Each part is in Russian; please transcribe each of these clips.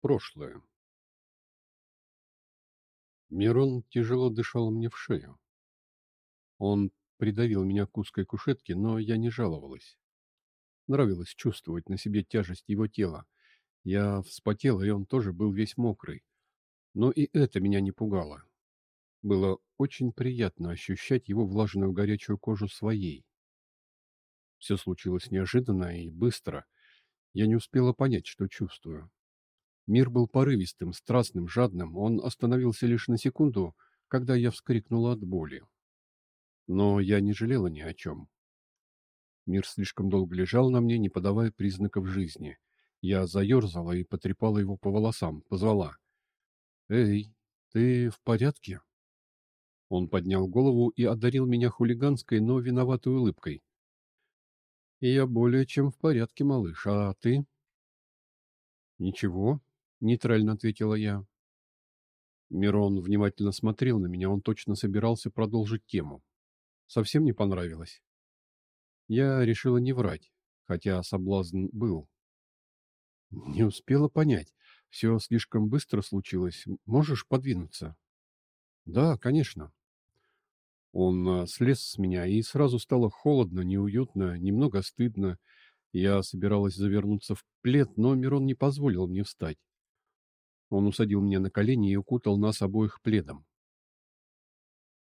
Прошлое. Мирон тяжело дышал мне в шею. Он придавил меня к узкой кушетке, но я не жаловалась. Нравилось чувствовать на себе тяжесть его тела. Я вспотела, и он тоже был весь мокрый. Но и это меня не пугало. Было очень приятно ощущать его влажную горячую кожу своей. Все случилось неожиданно и быстро. Я не успела понять, что чувствую. Мир был порывистым, страстным, жадным. Он остановился лишь на секунду, когда я вскрикнула от боли. Но я не жалела ни о чем. Мир слишком долго лежал на мне, не подавая признаков жизни. Я заерзала и потрепала его по волосам, позвала. «Эй, ты в порядке?» Он поднял голову и одарил меня хулиганской, но виноватой улыбкой. «Я более чем в порядке, малыш. А ты?» «Ничего», — нейтрально ответила я. Мирон внимательно смотрел на меня, он точно собирался продолжить тему. Совсем не понравилось. Я решила не врать, хотя соблазн был. Не успела понять. Все слишком быстро случилось. Можешь подвинуться? Да, конечно. Он а, слез с меня, и сразу стало холодно, неуютно, немного стыдно. Я собиралась завернуться в плед, но Мирон не позволил мне встать. Он усадил меня на колени и укутал нас обоих пледом.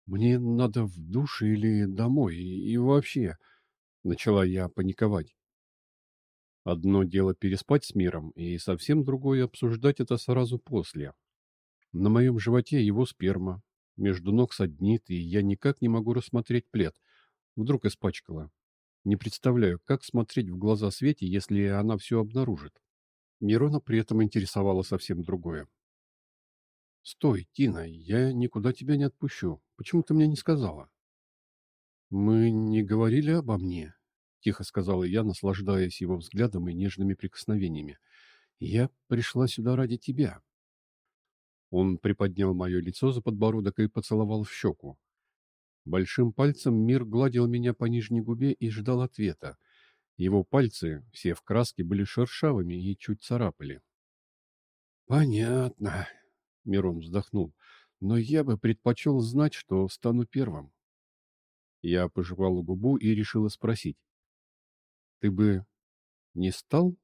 «Мне надо в душ или домой, и, вообще...» — начала я паниковать. Одно дело переспать с миром, и совсем другое обсуждать это сразу после. На моем животе его сперма, между ног саднит, и я никак не могу рассмотреть плед. Вдруг испачкала. Не представляю, как смотреть в глаза Свете, если она все обнаружит. Мирона при этом интересовало совсем другое. «Стой, Тина, я никуда тебя не отпущу. Почему ты мне не сказала?» «Мы не говорили обо мне», — тихо сказала я, наслаждаясь его взглядом и нежными прикосновениями. «Я пришла сюда ради тебя». Он приподнял мое лицо за подбородок и поцеловал в щеку. Большим пальцем мир гладил меня по нижней губе и ждал ответа. Его пальцы, все в краске, были шершавыми и чуть царапали. «Понятно», — Мирон вздохнул, — «но я бы предпочел знать, что стану первым». Я пожевала губу и решила спросить. «Ты бы не стал?»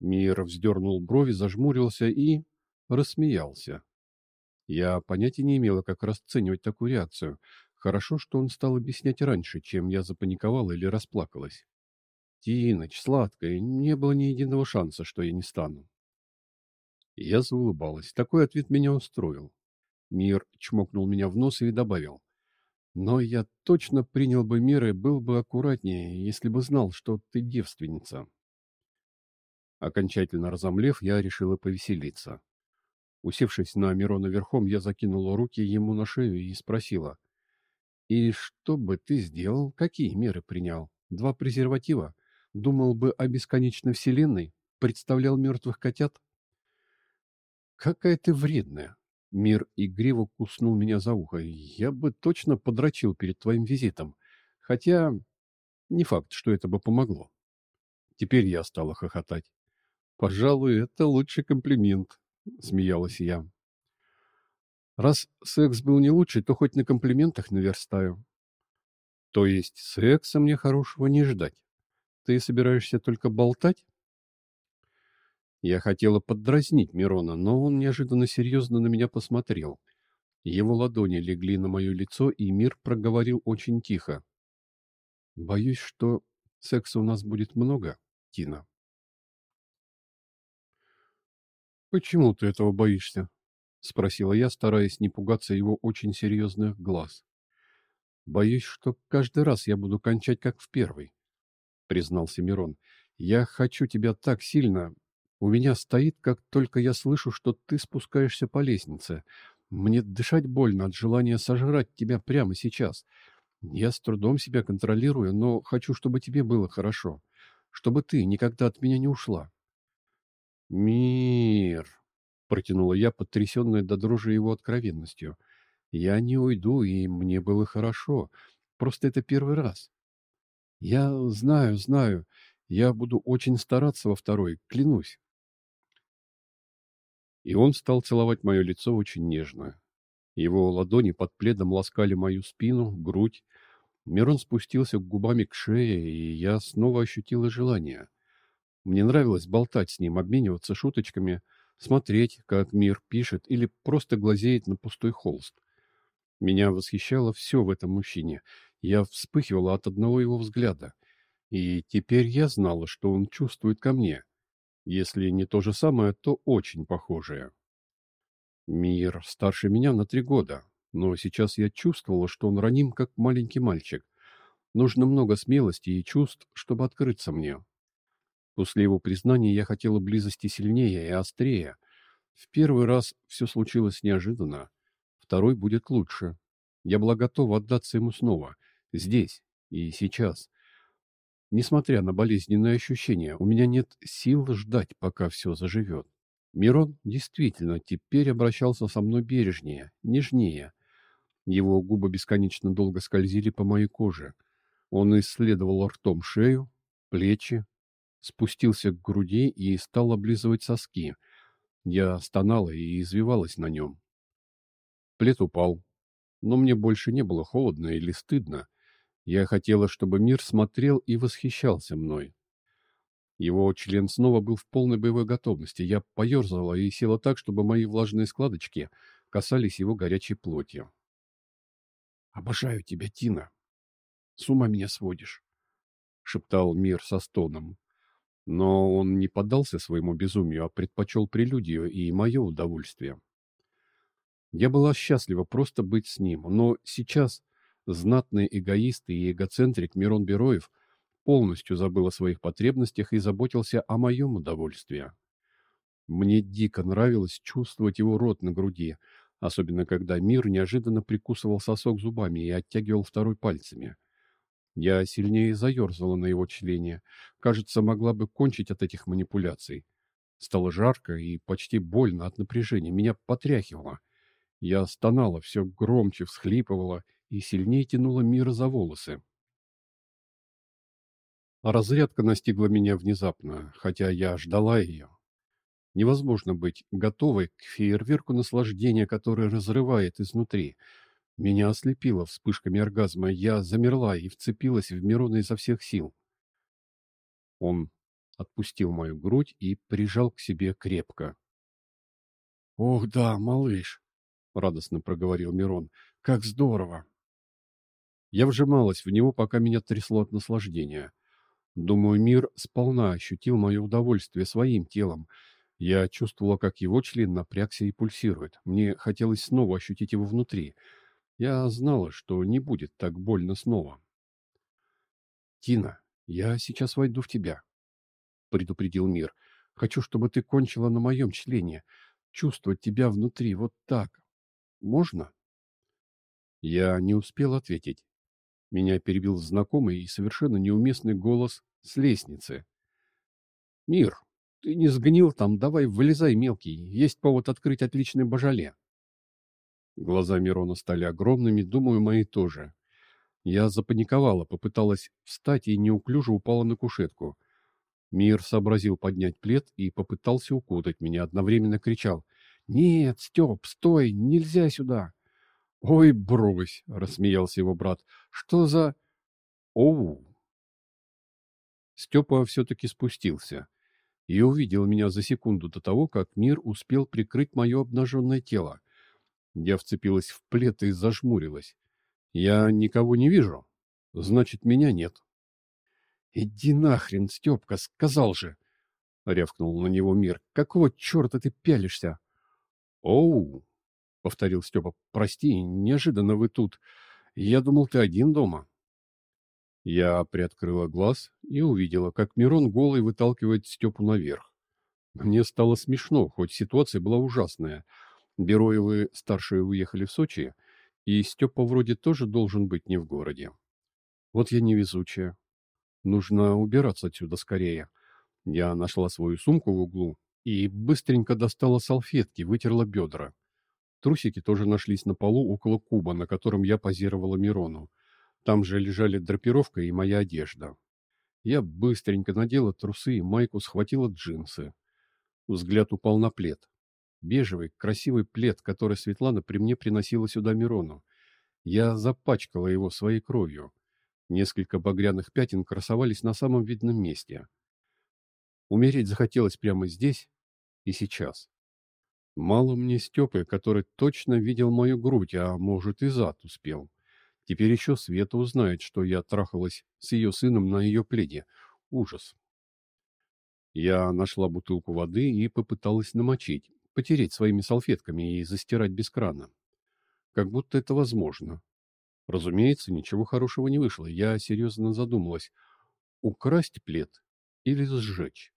Мир вздернул брови, зажмурился и рассмеялся. Я понятия не имела, как расценивать такую реакцию. Хорошо, что он стал объяснять раньше, чем я запаниковала или расплакалась. Тиноч, сладкая, не было ни единого шанса, что я не стану. Я заулыбалась. Такой ответ меня устроил. Мир чмокнул меня в нос и добавил. Но я точно принял бы меры, был бы аккуратнее, если бы знал, что ты девственница. Окончательно разомлев, я решила повеселиться. Усевшись на Мирона верхом, я закинула руки ему на шею и спросила. И что бы ты сделал? Какие меры принял? Два презерватива? Думал бы о бесконечной вселенной? Представлял мертвых котят? Какая ты вредная. Мир игриво куснул меня за ухо. Я бы точно подрочил перед твоим визитом. Хотя не факт, что это бы помогло. Теперь я стала хохотать. Пожалуй, это лучший комплимент, смеялась я. Раз секс был не лучший, то хоть на комплиментах наверстаю. То есть секса мне хорошего не ждать. Ты собираешься только болтать? Я хотела поддразнить Мирона, но он неожиданно серьезно на меня посмотрел. Его ладони легли на мое лицо, и мир проговорил очень тихо. Боюсь, что секса у нас будет много, Тина. Почему ты этого боишься? — спросила я, стараясь не пугаться его очень серьезных глаз. «Боюсь, что каждый раз я буду кончать, как в первый», — признался Мирон. «Я хочу тебя так сильно. У меня стоит, как только я слышу, что ты спускаешься по лестнице. Мне дышать больно от желания сожрать тебя прямо сейчас. Я с трудом себя контролирую, но хочу, чтобы тебе было хорошо, чтобы ты никогда от меня не ушла». «Мир!» Протянула я, потрясенная до дрожи его откровенностью. Я не уйду, и мне было хорошо. Просто это первый раз. Я знаю, знаю. Я буду очень стараться во второй, клянусь. И он стал целовать мое лицо очень нежно. Его ладони под пледом ласкали мою спину, грудь. Мирон спустился губами к шее, и я снова ощутила желание. Мне нравилось болтать с ним, обмениваться шуточками, смотреть, как мир пишет или просто глазеет на пустой холст. Меня восхищало все в этом мужчине. Я вспыхивала от одного его взгляда. И теперь я знала, что он чувствует ко мне. Если не то же самое, то очень похожее. Мир старше меня на три года, но сейчас я чувствовала, что он раним, как маленький мальчик. Нужно много смелости и чувств, чтобы открыться мне. После его признания я хотела близости сильнее и острее. В первый раз все случилось неожиданно, второй будет лучше. Я была готова отдаться ему снова, здесь и сейчас. Несмотря на болезненные ощущения, у меня нет сил ждать, пока все заживет. Мирон действительно теперь обращался со мной бережнее, нежнее. Его губы бесконечно долго скользили по моей коже. Он исследовал ртом шею, плечи, спустился к груди и стал облизывать соски. Я стонала и извивалась на нем. Плед упал, но мне больше не было холодно или стыдно. Я хотела, чтобы мир смотрел и восхищался мной. Его член снова был в полной боевой готовности. Я поерзала и села так, чтобы мои влажные складочки касались его горячей плоти. «Обожаю тебя, Тина. С ума меня сводишь», — шептал мир со стоном. Но он не поддался своему безумию, а предпочел прелюдию и мое удовольствие. Я была счастлива просто быть с ним, но сейчас знатный эгоист и эгоцентрик Мирон Бероев полностью забыл о своих потребностях и заботился о моем удовольствии. Мне дико нравилось чувствовать его рот на груди, особенно когда мир неожиданно прикусывал сосок зубами и оттягивал второй пальцами. Я сильнее заерзала на его члене. Кажется, могла бы кончить от этих манипуляций. Стало жарко и почти больно от напряжения. Меня потряхивало. Я стонала, все громче всхлипывала и сильнее тянула мира за волосы. Разрядка настигла меня внезапно, хотя я ждала ее. Невозможно быть готовой к фейерверку наслаждения, который разрывает изнутри. Меня ослепило вспышками оргазма, я замерла и вцепилась в Мирона изо всех сил. Он отпустил мою грудь и прижал к себе крепко. «Ох да, малыш!» — радостно проговорил Мирон. «Как здорово!» Я вжималась в него, пока меня трясло от наслаждения. Думаю, мир сполна ощутил мое удовольствие своим телом. Я чувствовала, как его член напрягся и пульсирует. Мне хотелось снова ощутить его внутри. Я знала, что не будет так больно снова. «Тина, я сейчас войду в тебя», — предупредил мир. «Хочу, чтобы ты кончила на моем члене. Чувствовать тебя внутри вот так. Можно?» Я не успел ответить. Меня перебил знакомый и совершенно неуместный голос с лестницы. «Мир, ты не сгнил там, давай вылезай, мелкий, есть повод открыть отличное божале». Глаза Мирона стали огромными, думаю, мои тоже. Я запаниковала, попыталась встать и неуклюже упала на кушетку. Мир сообразил поднять плед и попытался укутать меня, одновременно кричал. «Нет, Степ, стой, нельзя сюда!» «Ой, брось!» — рассмеялся его брат. «Что за...» «Оу!» Степа все-таки спустился и увидел меня за секунду до того, как мир успел прикрыть мое обнаженное тело. Я вцепилась в плед и зажмурилась. «Я никого не вижу. Значит, меня нет». «Иди нахрен, Степка, сказал же!» — рявкнул на него мир. «Какого черта ты пялишься?» «Оу!» — повторил Степа. — Прости, неожиданно вы тут. Я думал, ты один дома. Я приоткрыла глаз и увидела, как Мирон голый выталкивает Степу наверх. Мне стало смешно, хоть ситуация была ужасная. Бероевы старшие уехали в Сочи, и Степа вроде тоже должен быть не в городе. Вот я невезучая. Нужно убираться отсюда скорее. Я нашла свою сумку в углу и быстренько достала салфетки, вытерла бедра. Трусики тоже нашлись на полу около куба, на котором я позировала Мирону. Там же лежали драпировка и моя одежда. Я быстренько надела трусы и майку, схватила джинсы. Взгляд упал на плед. Бежевый, красивый плед, который Светлана при мне приносила сюда Мирону. Я запачкала его своей кровью. Несколько багряных пятен красовались на самом видном месте. Умереть захотелось прямо здесь и сейчас. Мало мне Степы, который точно видел мою грудь, а может и зад успел. Теперь еще Света узнает, что я трахалась с ее сыном на ее пледе. Ужас. Я нашла бутылку воды и попыталась намочить, потереть своими салфетками и застирать без крана. Как будто это возможно. Разумеется, ничего хорошего не вышло. Я серьезно задумалась, украсть плед или сжечь.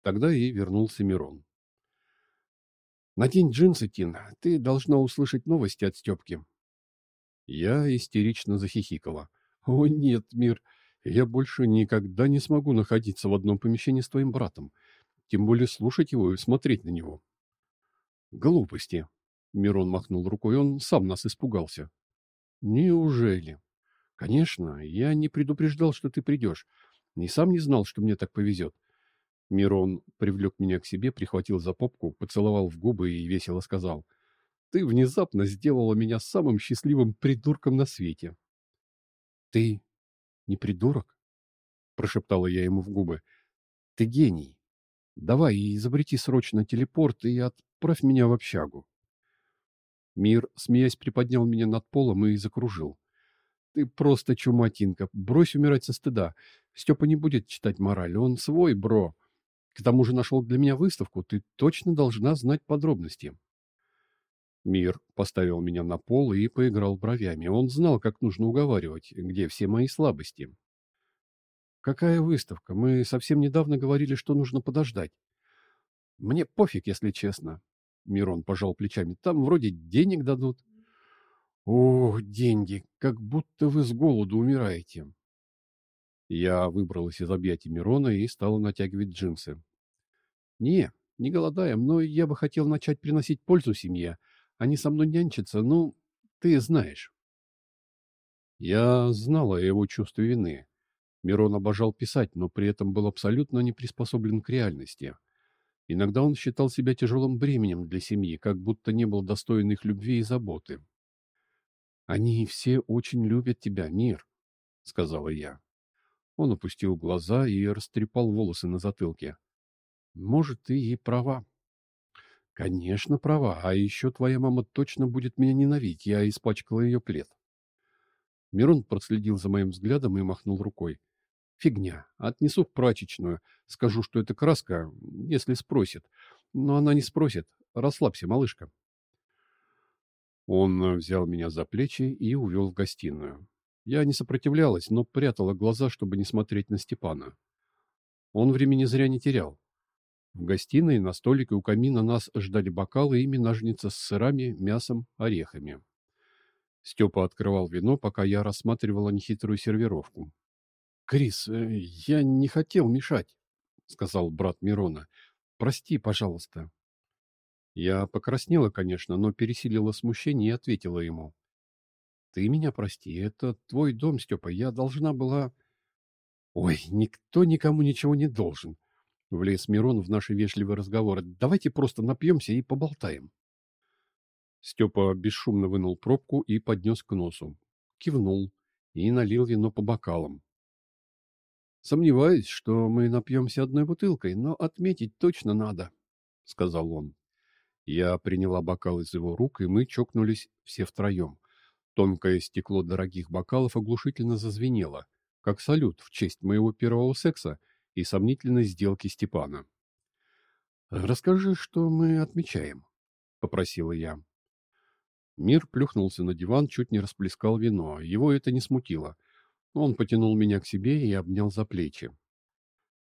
Тогда и вернулся Мирон. «Надень джинсы, Тина. Ты должна услышать новости от Степки». Я истерично захихикала. «О нет, Мир, я больше никогда не смогу находиться в одном помещении с твоим братом, тем более слушать его и смотреть на него». «Глупости», — Мирон махнул рукой, он сам нас испугался. «Неужели?» «Конечно, я не предупреждал, что ты придешь. И сам не знал, что мне так повезет. Мирон привлек меня к себе, прихватил за попку, поцеловал в губы и весело сказал. «Ты внезапно сделала меня самым счастливым придурком на свете». «Ты не придурок?» — прошептала я ему в губы. «Ты гений. Давай изобрети срочно телепорт и отправь меня в общагу». Мир, смеясь, приподнял меня над полом и закружил. «Ты просто чуматинка. Брось умирать со стыда. Степа не будет читать мораль. Он свой, бро. К тому же нашел для меня выставку. Ты точно должна знать подробности. Мир поставил меня на пол и поиграл бровями. Он знал, как нужно уговаривать, где все мои слабости. Какая выставка? Мы совсем недавно говорили, что нужно подождать. Мне пофиг, если честно. Мирон пожал плечами. Там вроде денег дадут. Ох, деньги, как будто вы с голоду умираете. Я выбралась из объятий Мирона и стала натягивать джинсы. «Не, не голодаем, но я бы хотел начать приносить пользу семье. Они со мной нянчатся, ну, ты знаешь». Я знала о его чувстве вины. Мирон обожал писать, но при этом был абсолютно не приспособлен к реальности. Иногда он считал себя тяжелым бременем для семьи, как будто не был достоин их любви и заботы. «Они все очень любят тебя, Мир», — сказала я. Он опустил глаза и растрепал волосы на затылке. Может, ты и права. Конечно, права. А еще твоя мама точно будет меня ненавидеть. Я испачкала ее плед. Мирон проследил за моим взглядом и махнул рукой. Фигня. Отнесу в прачечную. Скажу, что это краска, если спросит. Но она не спросит. Расслабься, малышка. Он взял меня за плечи и увел в гостиную. Я не сопротивлялась, но прятала глаза, чтобы не смотреть на Степана. Он времени зря не терял. В гостиной на столике у камина нас ждали бокалы и минажница с сырами, мясом, орехами. Степа открывал вино, пока я рассматривала нехитрую сервировку. — Крис, э, я не хотел мешать, — сказал брат Мирона. — Прости, пожалуйста. Я покраснела, конечно, но пересилила смущение и ответила ему. — Ты меня прости, это твой дом, Степа, я должна была... — Ой, никто никому ничего не должен, Влез Мирон в наши вежливые разговоры. Давайте просто напьемся и поболтаем. Степа бесшумно вынул пробку и поднес к носу. Кивнул и налил вино по бокалам. «Сомневаюсь, что мы напьемся одной бутылкой, но отметить точно надо», — сказал он. Я приняла бокал из его рук, и мы чокнулись все втроем. Тонкое стекло дорогих бокалов оглушительно зазвенело, как салют в честь моего первого секса — и сомнительной сделки Степана. «Расскажи, что мы отмечаем», — попросила я. Мир плюхнулся на диван, чуть не расплескал вино. Его это не смутило. Он потянул меня к себе и обнял за плечи.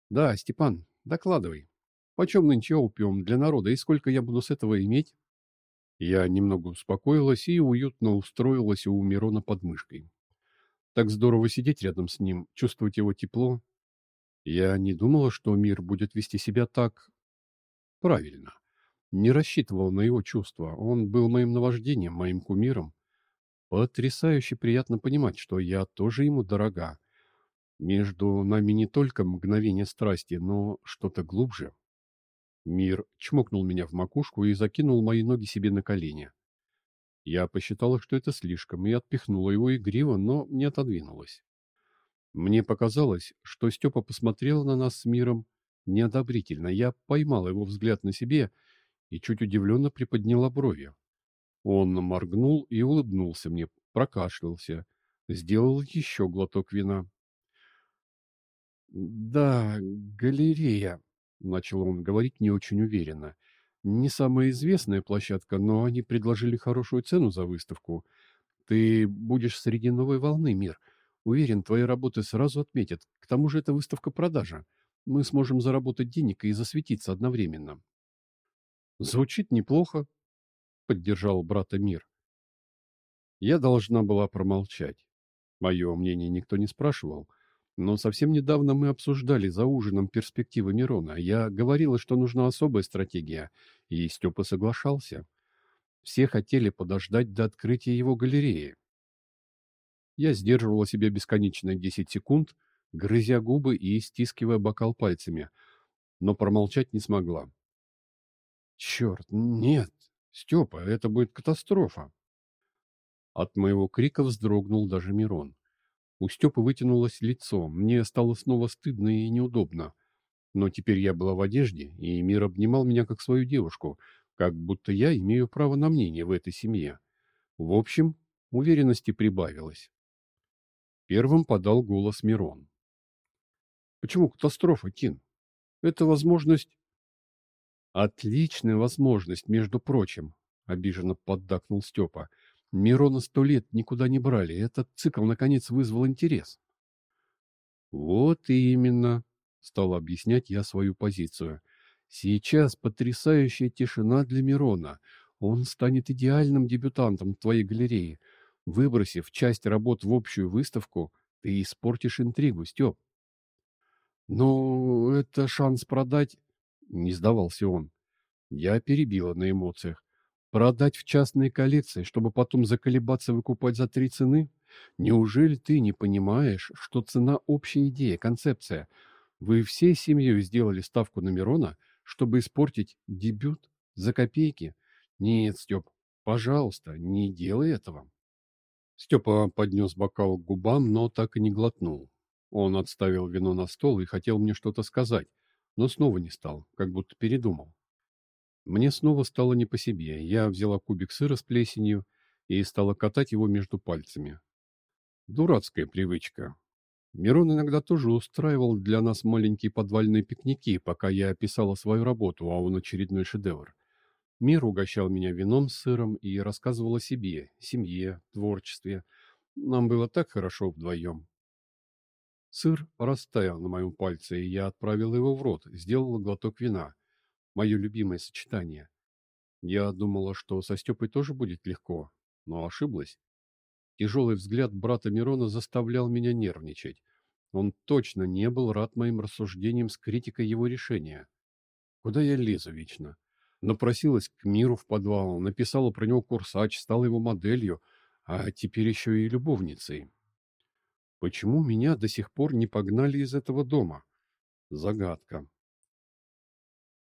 «Да, Степан, докладывай. Почем нынче опиум для народа и сколько я буду с этого иметь?» Я немного успокоилась и уютно устроилась у Мирона под мышкой. Так здорово сидеть рядом с ним, чувствовать его тепло, я не думала, что мир будет вести себя так... правильно. Не рассчитывал на его чувства. Он был моим наваждением, моим кумиром. Потрясающе приятно понимать, что я тоже ему дорога. Между нами не только мгновение страсти, но что-то глубже. Мир чмокнул меня в макушку и закинул мои ноги себе на колени. Я посчитала, что это слишком, и отпихнула его игриво, но не отодвинулась. Мне показалось, что Степа посмотрел на нас с миром неодобрительно. Я поймала его взгляд на себе и чуть удивленно приподняла брови. Он моргнул и улыбнулся мне, прокашлялся, сделал еще глоток вина. «Да, галерея», — начал он говорить не очень уверенно. «Не самая известная площадка, но они предложили хорошую цену за выставку. Ты будешь среди новой волны, мир. Уверен, твои работы сразу отметят. К тому же это выставка-продажа. Мы сможем заработать денег и засветиться одновременно». «Звучит неплохо», — поддержал брата Мир. Я должна была промолчать. Мое мнение никто не спрашивал. Но совсем недавно мы обсуждали за ужином перспективы Мирона. Я говорила, что нужна особая стратегия, и Степа соглашался. Все хотели подождать до открытия его галереи. Я сдерживала себя бесконечно 10 секунд, грызя губы и стискивая бокал пальцами, но промолчать не смогла. «Черт, нет, Степа, это будет катастрофа!» От моего крика вздрогнул даже Мирон. У Степы вытянулось лицо. Мне стало снова стыдно и неудобно. Но теперь я была в одежде, и мир обнимал меня как свою девушку, как будто я имею право на мнение в этой семье. В общем, уверенности прибавилось. Первым подал голос Мирон. «Почему катастрофа, Тин? Это возможность...» «Отличная возможность, между прочим», — обиженно поддакнул Степа. Мирона сто лет никуда не брали. Этот цикл, наконец, вызвал интерес. Вот именно, стал объяснять я свою позицию. Сейчас потрясающая тишина для Мирона. Он станет идеальным дебютантом твоей галереи. Выбросив часть работ в общую выставку, ты испортишь интригу, Степ. Но это шанс продать, не сдавался он. Я перебила на эмоциях. Продать в частные коллекции, чтобы потом заколебаться выкупать за три цены? Неужели ты не понимаешь, что цена – общая идея, концепция? Вы всей семьей сделали ставку на Мирона, чтобы испортить дебют за копейки? Нет, Степ, пожалуйста, не делай этого. Степа поднес бокал к губам, но так и не глотнул. Он отставил вино на стол и хотел мне что-то сказать, но снова не стал, как будто передумал. Мне снова стало не по себе. Я взяла кубик сыра с плесенью и стала катать его между пальцами. Дурацкая привычка. Мирон иногда тоже устраивал для нас маленькие подвальные пикники, пока я описала свою работу, а он очередной шедевр. Мир угощал меня вином с сыром и рассказывал о себе, семье, творчестве. Нам было так хорошо вдвоем. Сыр растаял на моем пальце, и я отправил его в рот, сделал глоток вина мое любимое сочетание. Я думала, что со Степой тоже будет легко, но ошиблась. Тяжелый взгляд брата Мирона заставлял меня нервничать. Он точно не был рад моим рассуждениям с критикой его решения. Куда я лезу вечно? Напросилась к миру в подвал, написала про него курсач, стала его моделью, а теперь еще и любовницей. Почему меня до сих пор не погнали из этого дома? Загадка.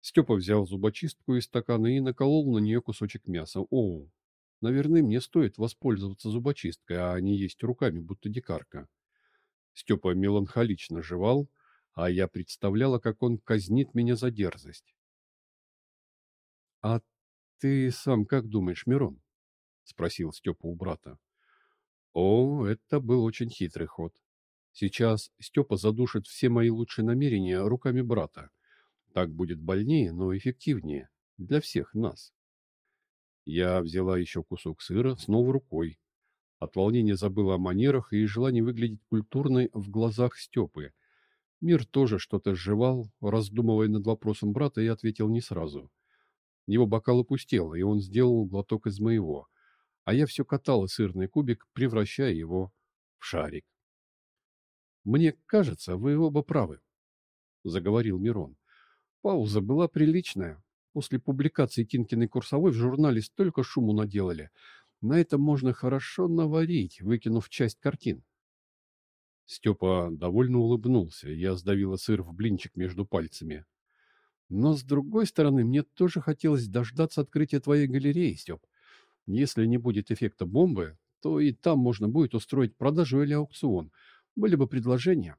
Степа взял зубочистку из стакана и наколол на нее кусочек мяса. О, наверное, мне стоит воспользоваться зубочисткой, а не есть руками, будто дикарка. Степа меланхолично жевал, а я представляла, как он казнит меня за дерзость. — А ты сам как думаешь, Мирон? — спросил Степа у брата. О, это был очень хитрый ход. Сейчас Степа задушит все мои лучшие намерения руками брата. Так будет больнее, но эффективнее для всех нас. Я взяла еще кусок сыра снова рукой. От волнения забыла о манерах и желании выглядеть культурной в глазах Степы. Мир тоже что-то сживал, раздумывая над вопросом брата, и ответил не сразу. Его бокал опустел, и он сделал глоток из моего, а я все катала сырный кубик, превращая его в шарик. «Мне кажется, вы оба правы», — заговорил Мирон. Пауза была приличная. После публикации Тинкиной курсовой в журнале столько шуму наделали. На этом можно хорошо наварить, выкинув часть картин. Степа довольно улыбнулся. Я сдавила сыр в блинчик между пальцами. Но, с другой стороны, мне тоже хотелось дождаться открытия твоей галереи, Степ. Если не будет эффекта бомбы, то и там можно будет устроить продажу или аукцион. Были бы предложения.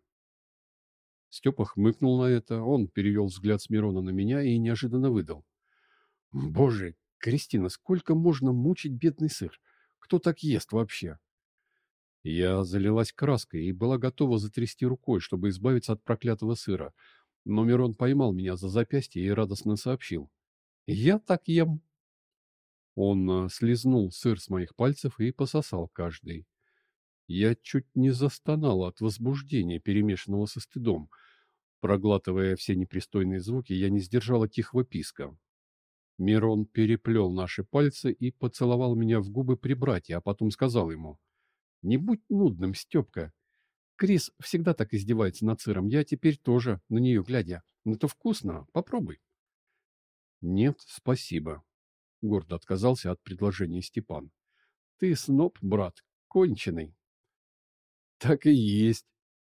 Степа хмыкнул на это, он перевел взгляд с Мирона на меня и неожиданно выдал. «Боже, Кристина, сколько можно мучить бедный сыр? Кто так ест вообще?» Я залилась краской и была готова затрясти рукой, чтобы избавиться от проклятого сыра. Но Мирон поймал меня за запястье и радостно сообщил. «Я так ем!» Он э, слезнул сыр с моих пальцев и пососал каждый. Я чуть не застонала от возбуждения, перемешанного со стыдом. Проглатывая все непристойные звуки, я не сдержала тихого писка. Мирон переплел наши пальцы и поцеловал меня в губы при брате, а потом сказал ему. «Не будь нудным, Степка. Крис всегда так издевается над сыром. Я теперь тоже, на нее глядя. Это вкусно. Попробуй. Нет, спасибо. Гордо отказался от предложения Степан. Ты сноб, брат, конченый. Так и есть.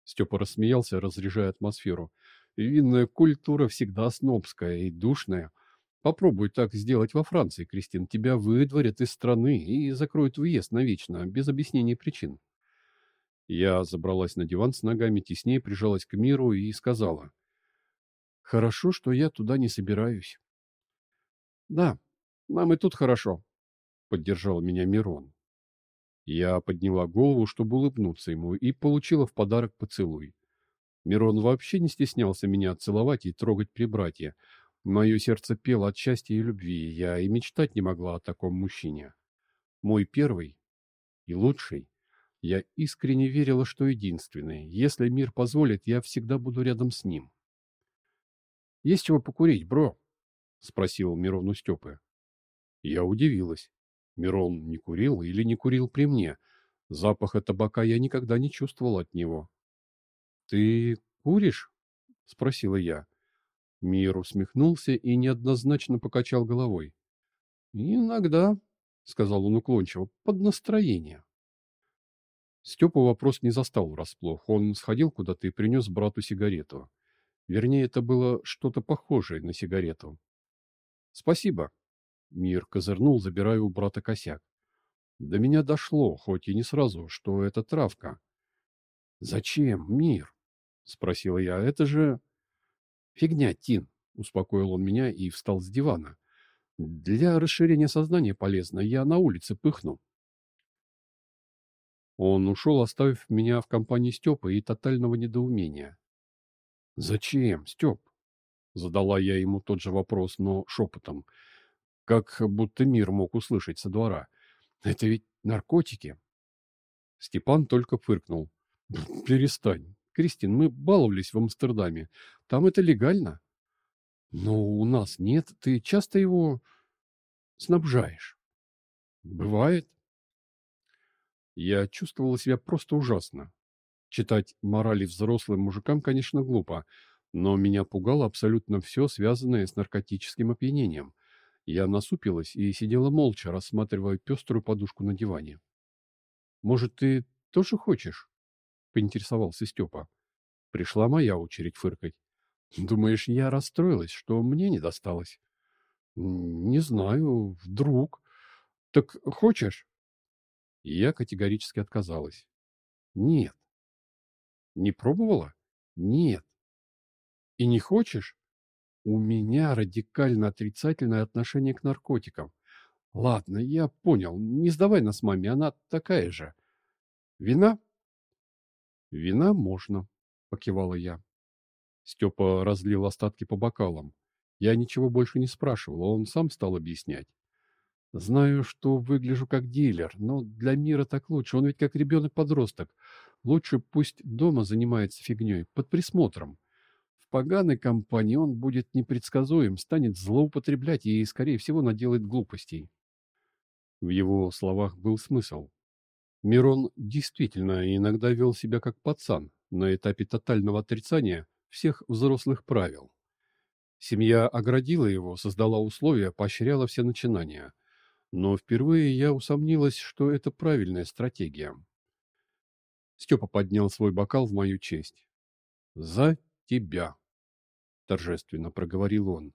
Степа рассмеялся, разряжая атмосферу. Винная культура всегда снобская и душная. Попробуй так сделать во Франции, Кристин. Тебя выдворят из страны и закроют въезд навечно, без объяснения причин. Я забралась на диван с ногами, теснее прижалась к миру и сказала. «Хорошо, что я туда не собираюсь». «Да, нам и тут хорошо», — поддержал меня Мирон. Я подняла голову, чтобы улыбнуться ему, и получила в подарок поцелуй. Мирон вообще не стеснялся меня целовать и трогать при братье. Мое сердце пело от счастья и любви, я и мечтать не могла о таком мужчине. Мой первый и лучший. Я искренне верила, что единственный. Если мир позволит, я всегда буду рядом с ним. — Есть чего покурить, бро? — спросил Мирон у Степы. Я удивилась. Мирон не курил или не курил при мне. Запаха табака я никогда не чувствовал от него. — Ты куришь? — спросила я. Мир усмехнулся и неоднозначно покачал головой. — Иногда, — сказал он уклончиво, — под настроение. Степа вопрос не застал врасплох. Он сходил куда-то и принес брату сигарету. Вернее, это было что-то похожее на сигарету. «Спасибо». Мир козырнул, забирая у брата косяк. До меня дошло, хоть и не сразу, что это травка. «Зачем, Мир?» — спросила я. «Это же...» «Фигня, Тин», — успокоил он меня и встал с дивана. «Для расширения сознания полезно. Я на улице пыхну». Он ушел, оставив меня в компании Степа и тотального недоумения. «Зачем, Степ?» Задала я ему тот же вопрос, но шепотом, как будто мир мог услышать со двора. «Это ведь наркотики!» Степан только фыркнул. «Перестань. Кристин, мы баловались в Амстердаме. Там это легально». «Но у нас нет. Ты часто его снабжаешь?» «Бывает. Я чувствовала себя просто ужасно. Читать морали взрослым мужикам, конечно, глупо, но меня пугало абсолютно все, связанное с наркотическим опьянением. Я насупилась и сидела молча, рассматривая пеструю подушку на диване. «Может, ты тоже хочешь?» — поинтересовался Степа. Пришла моя очередь фыркать. «Думаешь, я расстроилась, что мне не досталось?» «Не знаю, вдруг. Так хочешь?» Я категорически отказалась. Нет. Не пробовала? Нет. И не хочешь? У меня радикально отрицательное отношение к наркотикам. Ладно, я понял. Не сдавай нас маме, она такая же. Вина? Вина можно, покивала я. Степа разлил остатки по бокалам. Я ничего больше не спрашивал, он сам стал объяснять. Знаю, что выгляжу как дилер, но для мира так лучше. Он ведь как ребенок-подросток. Лучше пусть дома занимается фигней, под присмотром. Поганой компании он будет непредсказуем, станет злоупотреблять и, скорее всего, наделает глупостей. В его словах был смысл. Мирон действительно иногда вел себя как пацан на этапе тотального отрицания всех взрослых правил. Семья оградила его, создала условия, поощряла все начинания. Но впервые я усомнилась, что это правильная стратегия. Степа поднял свой бокал в мою честь. «За тебя!» Торжественно проговорил он.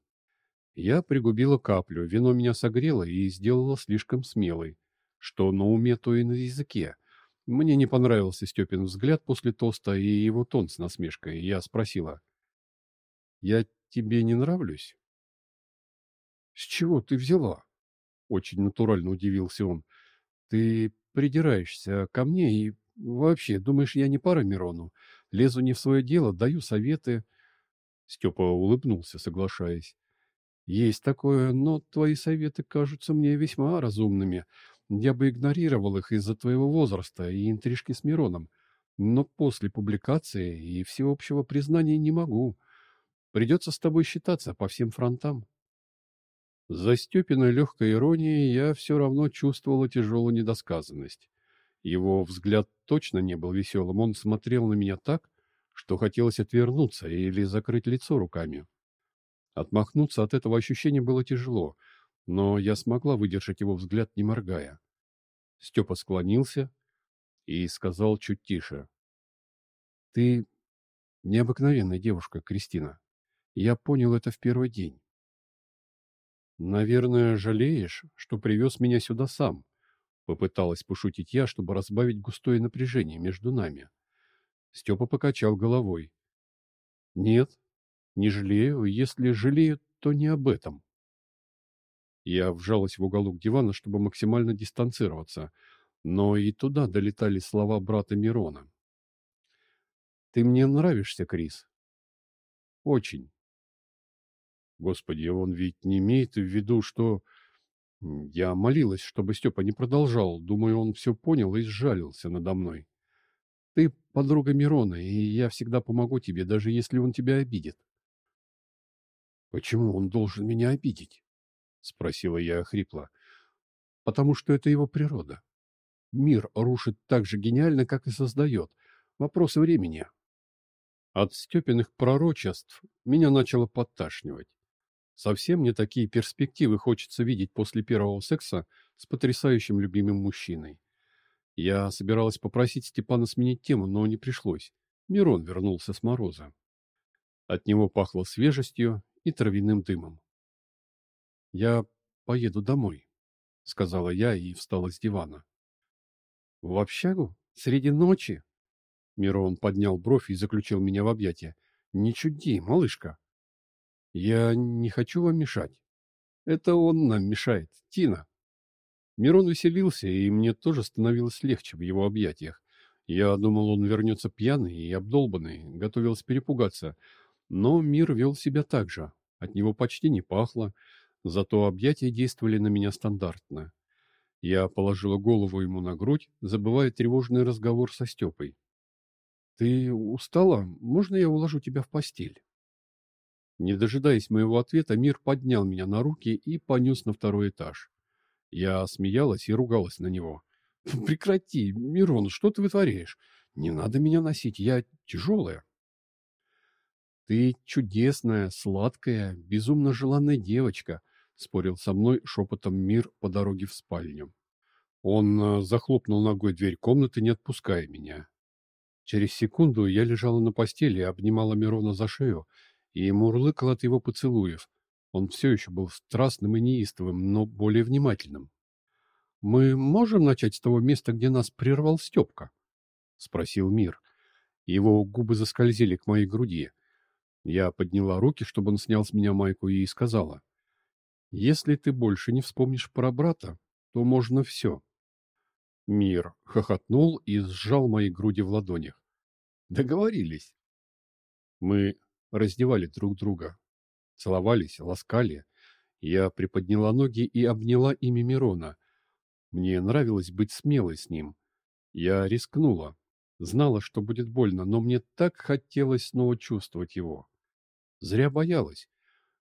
Я пригубила каплю, вино меня согрело и сделало слишком смелой. Что на уме, то и на языке. Мне не понравился Степин взгляд после тоста и его тон с насмешкой. Я спросила. «Я тебе не нравлюсь?» «С чего ты взяла?» Очень натурально удивился он. «Ты придираешься ко мне и вообще думаешь, я не пара Мирону? Лезу не в свое дело, даю советы». Степа улыбнулся, соглашаясь. «Есть такое, но твои советы кажутся мне весьма разумными. Я бы игнорировал их из-за твоего возраста и интрижки с Мироном. Но после публикации и всеобщего признания не могу. Придется с тобой считаться по всем фронтам». За Степиной легкой иронией я все равно чувствовала тяжелую недосказанность. Его взгляд точно не был веселым. Он смотрел на меня так, что хотелось отвернуться или закрыть лицо руками. Отмахнуться от этого ощущения было тяжело, но я смогла выдержать его взгляд, не моргая. Степа склонился и сказал чуть тише. — Ты необыкновенная девушка, Кристина. Я понял это в первый день. — Наверное, жалеешь, что привез меня сюда сам? Попыталась пошутить я, чтобы разбавить густое напряжение между нами. Степа покачал головой. — Нет, не жалею. Если жалею, то не об этом. Я вжалась в уголок дивана, чтобы максимально дистанцироваться, но и туда долетали слова брата Мирона. «Ты мне нравишься, Крис?» «Очень». Господи, он ведь не имеет в виду, что... Я молилась, чтобы Степа не продолжал. Думаю, он все понял и сжалился надо мной. Ты подруга Мирона, и я всегда помогу тебе, даже если он тебя обидит. Почему он должен меня обидеть? Спросила я хрипло. Потому что это его природа. Мир рушит так же гениально, как и создает. Вопрос времени. От Степиных пророчеств меня начало подташнивать. Совсем не такие перспективы хочется видеть после первого секса с потрясающим любимым мужчиной. Я собиралась попросить Степана сменить тему, но не пришлось. Мирон вернулся с мороза. От него пахло свежестью и травяным дымом. «Я поеду домой», — сказала я и встала с дивана. «В общагу? Среди ночи?» Мирон поднял бровь и заключил меня в объятия. «Не чуди, малышка!» Я не хочу вам мешать. Это он нам мешает, Тина. Мирон веселился, и мне тоже становилось легче в его объятиях. Я думал, он вернется пьяный и обдолбанный, готовился перепугаться. Но мир вел себя так же. От него почти не пахло, зато объятия действовали на меня стандартно. Я положила голову ему на грудь, забывая тревожный разговор со Степой. — Ты устала? Можно я уложу тебя в постель? Не дожидаясь моего ответа, мир поднял меня на руки и понес на второй этаж. Я смеялась и ругалась на него. «Прекрати, Мирон, что ты вытворяешь? Не надо меня носить, я тяжелая». «Ты чудесная, сладкая, безумно желанная девочка», — спорил со мной шепотом мир по дороге в спальню. Он э, захлопнул ногой дверь комнаты, не отпуская меня. Через секунду я лежала на постели обнимала Мирона за шею, и мурлыкал от его поцелуев. Он все еще был страстным и неистовым, но более внимательным. «Мы можем начать с того места, где нас прервал Степка?» — спросил Мир. Его губы заскользили к моей груди. Я подняла руки, чтобы он снял с меня майку, и сказала. «Если ты больше не вспомнишь про брата, то можно все». Мир хохотнул и сжал мои груди в ладонях. «Договорились». Мы раздевали друг друга. Целовались, ласкали. Я приподняла ноги и обняла ими Мирона. Мне нравилось быть смелой с ним. Я рискнула. Знала, что будет больно, но мне так хотелось снова чувствовать его. Зря боялась.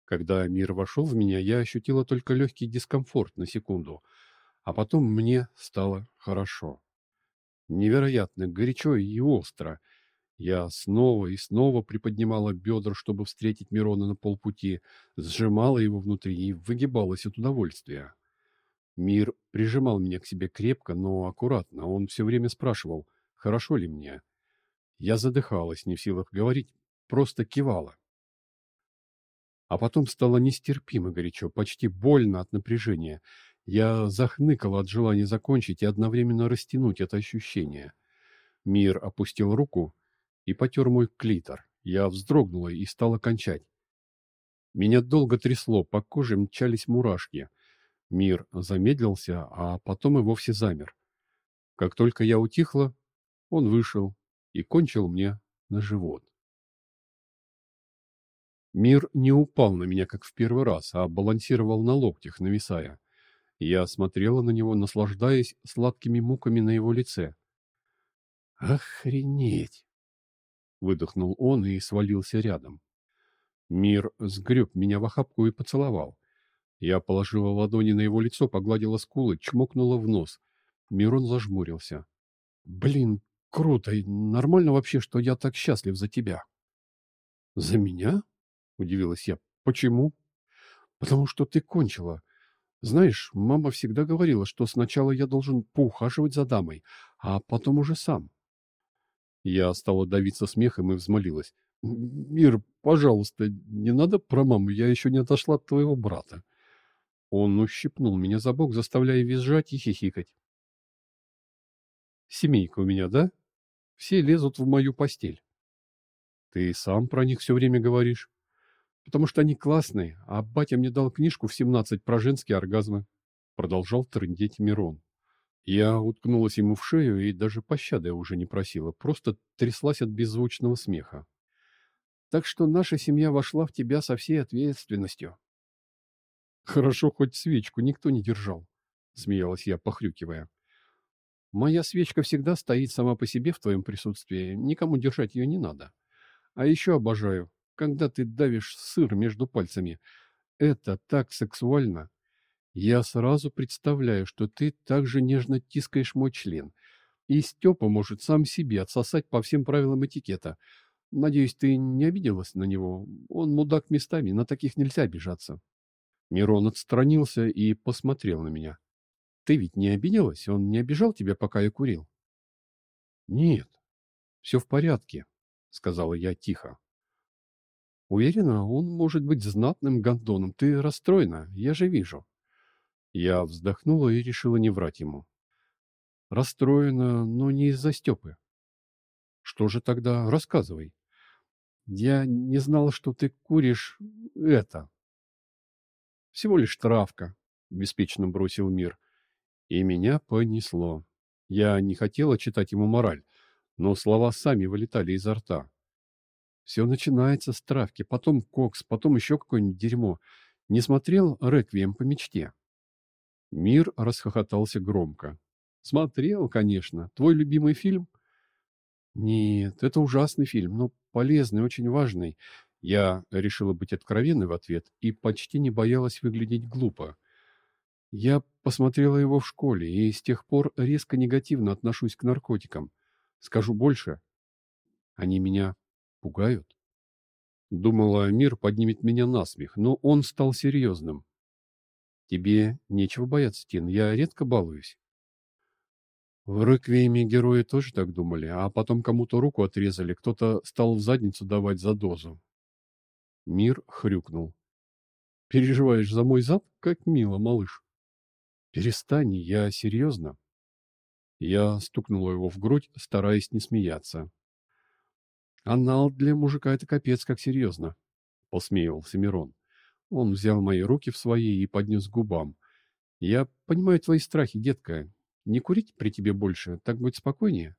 Когда мир вошел в меня, я ощутила только легкий дискомфорт на секунду, а потом мне стало хорошо. Невероятно горячо и остро — я снова и снова приподнимала бедра, чтобы встретить Мирона на полпути, сжимала его внутри и выгибалась от удовольствия. Мир прижимал меня к себе крепко, но аккуратно. Он все время спрашивал, хорошо ли мне. Я задыхалась, не в силах говорить, просто кивала. А потом стало нестерпимо горячо, почти больно от напряжения. Я захныкал от желания закончить и одновременно растянуть это ощущение. Мир опустил руку и потер мой клитор. Я вздрогнула и стала кончать. Меня долго трясло, по коже мчались мурашки. Мир замедлился, а потом и вовсе замер. Как только я утихла, он вышел и кончил мне на живот. Мир не упал на меня, как в первый раз, а балансировал на локтях, нависая. Я смотрела на него, наслаждаясь сладкими муками на его лице. «Охренеть!» — выдохнул он и свалился рядом. Мир сгреб меня в охапку и поцеловал. Я положила ладони на его лицо, погладила скулы, чмокнула в нос. Мирон зажмурился. «Блин, круто! И нормально вообще, что я так счастлив за тебя?» «За меня?» — удивилась я. «Почему?» «Потому что ты кончила. Знаешь, мама всегда говорила, что сначала я должен поухаживать за дамой, а потом уже сам». Я стала давиться смехом и взмолилась. «Мир, пожалуйста, не надо про маму, я еще не отошла от твоего брата». Он ущипнул меня за бок, заставляя визжать и хихикать. «Семейка у меня, да? Все лезут в мою постель». «Ты сам про них все время говоришь» потому что они классные, а батя мне дал книжку в 17 про женские оргазмы. Продолжал трындеть Мирон. Я уткнулась ему в шею и даже пощады уже не просила, просто тряслась от беззвучного смеха. Так что наша семья вошла в тебя со всей ответственностью. Хорошо, хоть свечку никто не держал, смеялась я, похрюкивая. Моя свечка всегда стоит сама по себе в твоем присутствии, никому держать ее не надо. А еще обожаю, когда ты давишь сыр между пальцами. Это так сексуально. Я сразу представляю, что ты так же нежно тискаешь мой член. И Степа может сам себе отсосать по всем правилам этикета. Надеюсь, ты не обиделась на него. Он мудак местами, на таких нельзя обижаться. Мирон отстранился и посмотрел на меня. Ты ведь не обиделась? Он не обижал тебя, пока я курил? Нет, все в порядке, сказала я тихо. Уверена, он может быть знатным гондоном. Ты расстроена, я же вижу. Я вздохнула и решила не врать ему. Расстроена, но не из-за Степы. Что же тогда? Рассказывай. Я не знала, что ты куришь это. Всего лишь травка, беспечно бросил мир. И меня понесло. Я не хотела читать ему мораль, но слова сами вылетали изо рта. Все начинается с травки, потом кокс, потом еще какое-нибудь дерьмо. Не смотрел «Реквием по мечте»?» Мир расхохотался громко. «Смотрел, конечно. Твой любимый фильм?» «Нет, это ужасный фильм, но полезный, очень важный». Я решила быть откровенной в ответ и почти не боялась выглядеть глупо. Я посмотрела его в школе и с тех пор резко негативно отношусь к наркотикам. Скажу больше. Они меня пугают. Думала, мир поднимет меня на смех, но он стал серьезным. Тебе нечего бояться, Тин, я редко балуюсь. В «Реквиеме» герои тоже так думали, а потом кому-то руку отрезали, кто-то стал в задницу давать за дозу. Мир хрюкнул. «Переживаешь за мой зад? Как мило, малыш!» «Перестань, я серьезно!» Я стукнула его в грудь, стараясь не смеяться. Анал для мужика — это капец как серьезно, — посмеивался Мирон. Он взял мои руки в свои и поднес к губам. Я понимаю твои страхи, детка. Не курить при тебе больше, так будет спокойнее?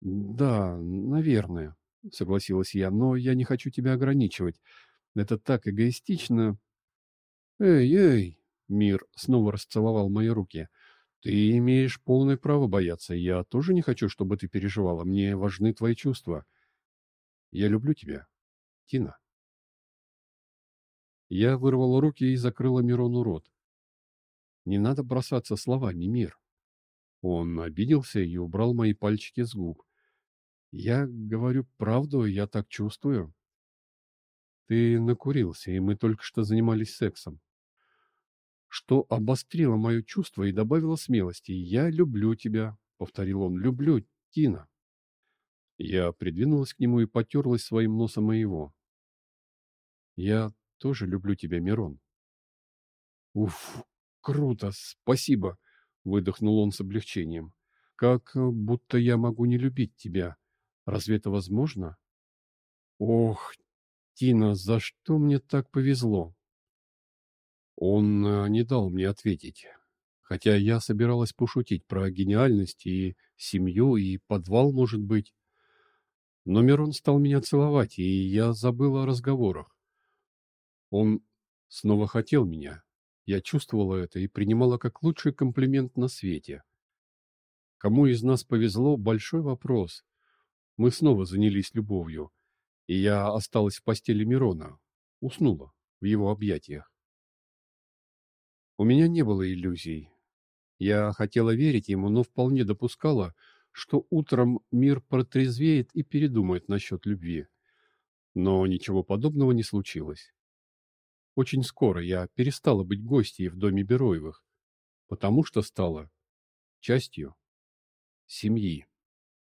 Да, наверное, — согласилась я, — но я не хочу тебя ограничивать. Это так эгоистично. Эй, эй, Мир снова расцеловал мои руки. Ты имеешь полное право бояться. Я тоже не хочу, чтобы ты переживала. Мне важны твои чувства. — я люблю тебя, Тина. Я вырвала руки и закрыла Мирону рот. Не надо бросаться словами, мир. Он обиделся и убрал мои пальчики с губ. Я говорю правду, я так чувствую. Ты накурился, и мы только что занимались сексом. Что обострило мое чувство и добавило смелости. Я люблю тебя, повторил он. Люблю, Тина. Я придвинулась к нему и потерлась своим носом моего. «Я тоже люблю тебя, Мирон. Уф, круто, спасибо, выдохнул он с облегчением. Как э, будто я могу не любить тебя. Разве это возможно? Ох, Тина, за что мне так повезло? Он э, не дал мне ответить, хотя я собиралась пошутить про гениальность и семью, и подвал, может быть. Но Мирон стал меня целовать, и я забыла о разговорах. Он снова хотел меня. Я чувствовала это и принимала как лучший комплимент на свете. Кому из нас повезло – большой вопрос. Мы снова занялись любовью, и я осталась в постели Мирона, уснула в его объятиях. У меня не было иллюзий. Я хотела верить ему, но вполне допускала, что утром мир протрезвеет и передумает насчет любви. Но ничего подобного не случилось. Очень скоро я перестала быть гостьей в доме Бероевых, потому что стала частью семьи.